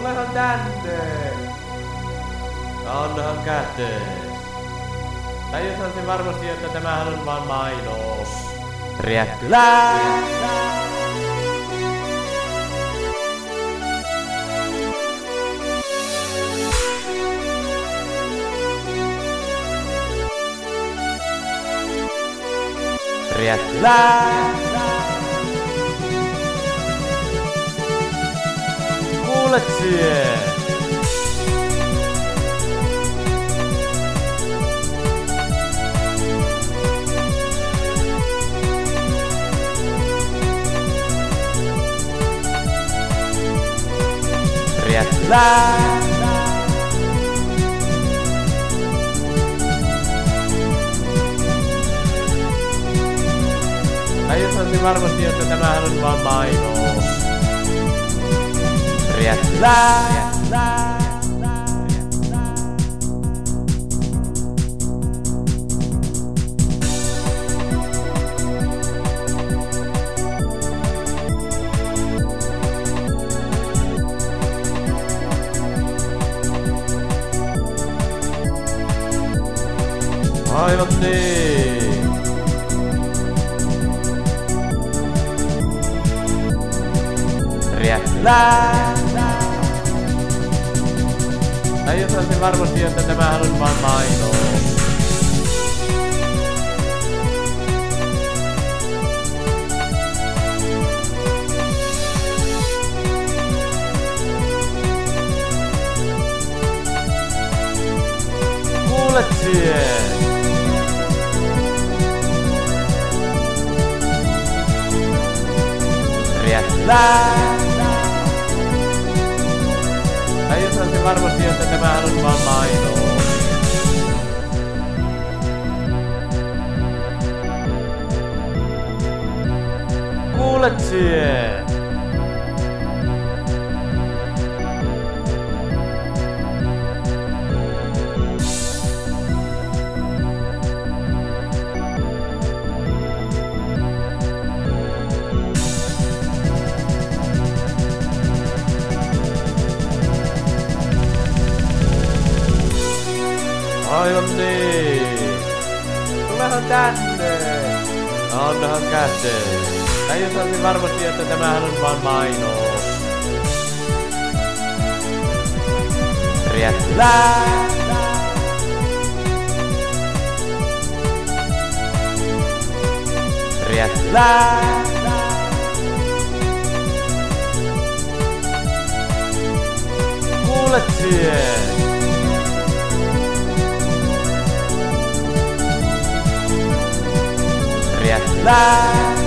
Tulehan tänne. Annahan kätees. Tajusan se varmasti, että tämähän on vaan mainos. Räkkylä! Räkkylä! Kuulet sie! Räkkylä! Tajusan se varmasti, että tämähän on vaan mainos. Räkkylä! Aivan niin. Räkkylä! Tajusan se varmasti, että tämähän on vaan mainos. Kuulet sie! Räkkylä! Varmasti, että tämähän on vaan mainos. Kuulet sie! Aivan niin. Tulehan tänne. Annahan käteen. Tajusan se varmasti, että tämähän on vaan mainos. Räkkylä! Räkkylä! Kuulet yeah. Bye.